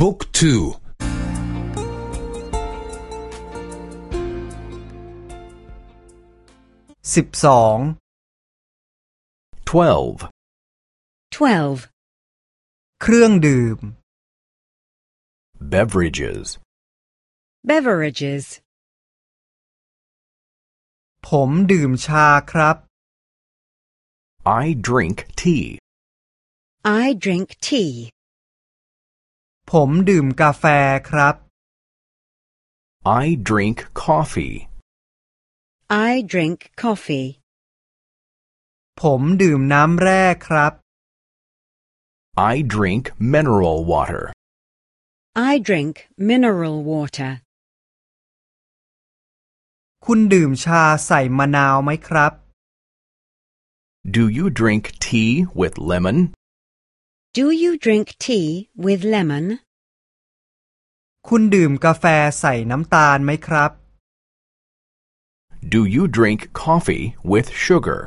บุ๊กทูสิบสอง 12. 12. เครื่องดื่ม Beverages. Beverages. ผมดื่มชาครับ I drink tea. I drink tea. ผมดื่มกาแฟครับ I drink coffee. I drink coffee. ผมดื่มน้ำแร่ครับ I drink mineral water. I drink mineral water. คุณดื่มชาใส่มะนาวไหมครับ Do you drink tea with lemon? Do you drink tea with lemon? คุณดื่มกาแฟใส่น้ำตาลไหมครับ Do you drink coffee with sugar?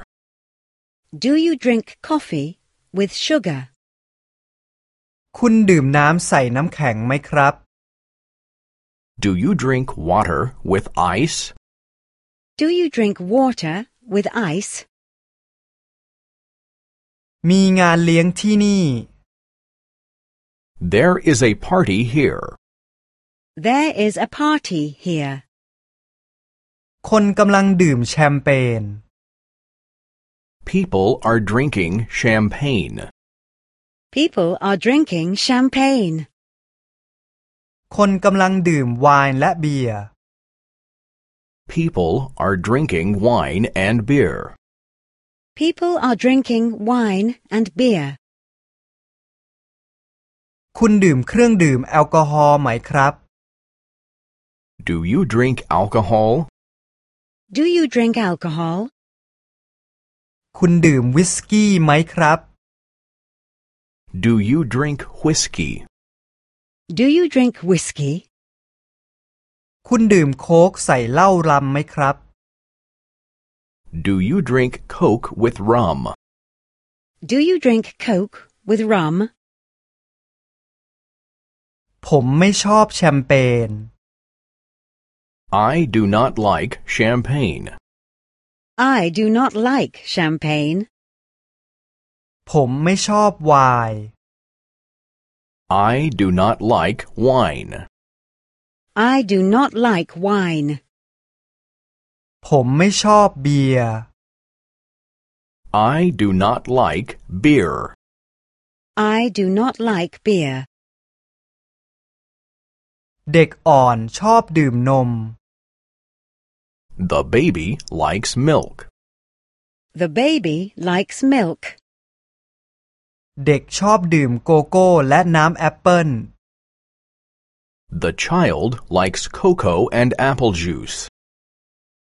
Do you drink coffee with sugar? คุณดื่มน้ำใส่น้ำแข็งไหมครับ Do you drink water with ice? Do you drink water with ice? มีงานเลี้ยงที่นี่ There is a party here. There is a party here. คนกำลังดื่มแชมเปญ People are drinking champagne. People are drinking champagne. คนกำลังดื่มไวน์และเบียร์ People are drinking wine and beer. People are drinking wine and beer. คุณดื่มเครื่องดื่มแอลกอฮอล์ไหมครับ Do you drink alcohol? Do you drink alcohol? คุณดื่มวิสกี้ไหมครับ Do you drink whiskey? Do you drink whiskey? คุณดื่มโค้กใส่เหล้ารำไหมครับ Do you drink Coke with rum? Do you drink Coke with rum? ผมไม่ชอบแชมเปญ I do not like champagne. I do not like champagne. ผมไม่ชอบไวน์ I do not like wine. I do not like wine. ผมไม่ชอบเบียร์ I do not like beer. I do not like beer. เด็กอ่อนชอบดื่มนม The baby likes milk. The baby likes milk. เด็กชอบดื่มโกโก้และน้ำแอปเปิ้ล The child likes cocoa and apple juice.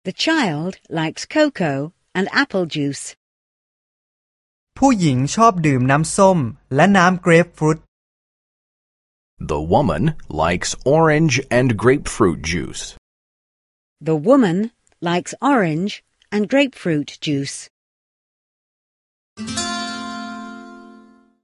The child likes cocoa and apple juice. ผู้หญิงชอบดื่มน้ำส้มและน้ำเกรปฟรุต the woman likes orange and grapefruit juice. The woman likes orange and grapefruit juice.